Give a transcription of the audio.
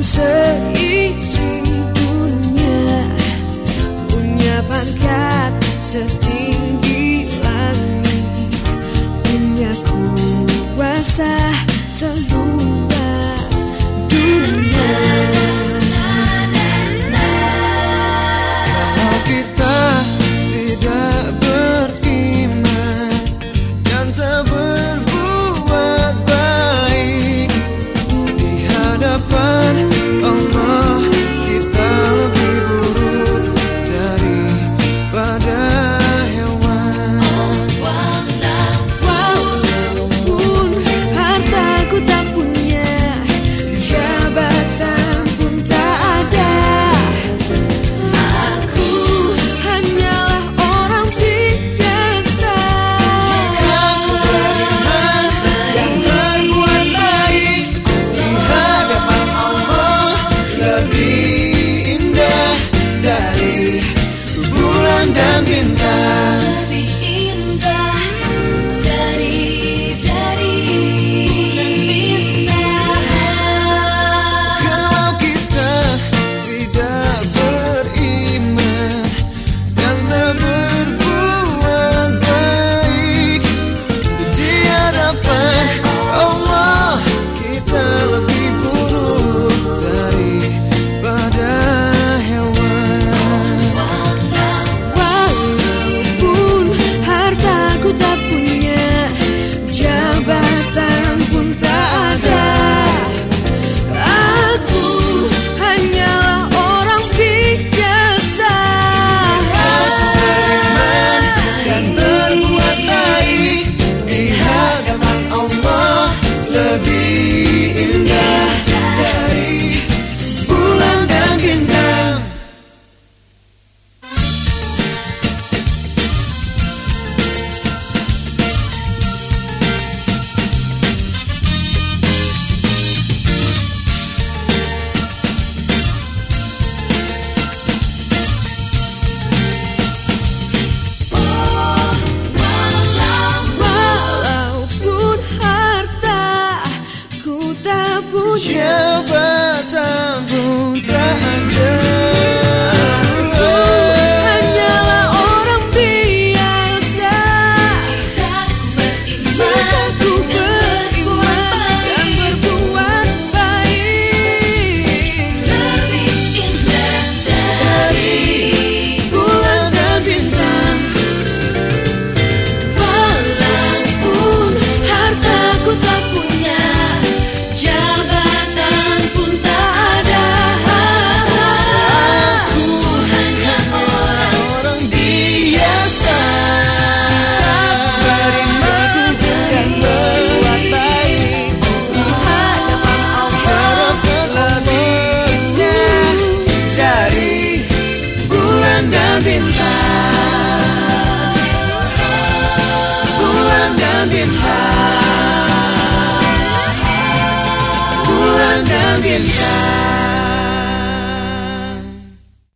seisi dunia punya pangkat setinggi And bintang Bulan dan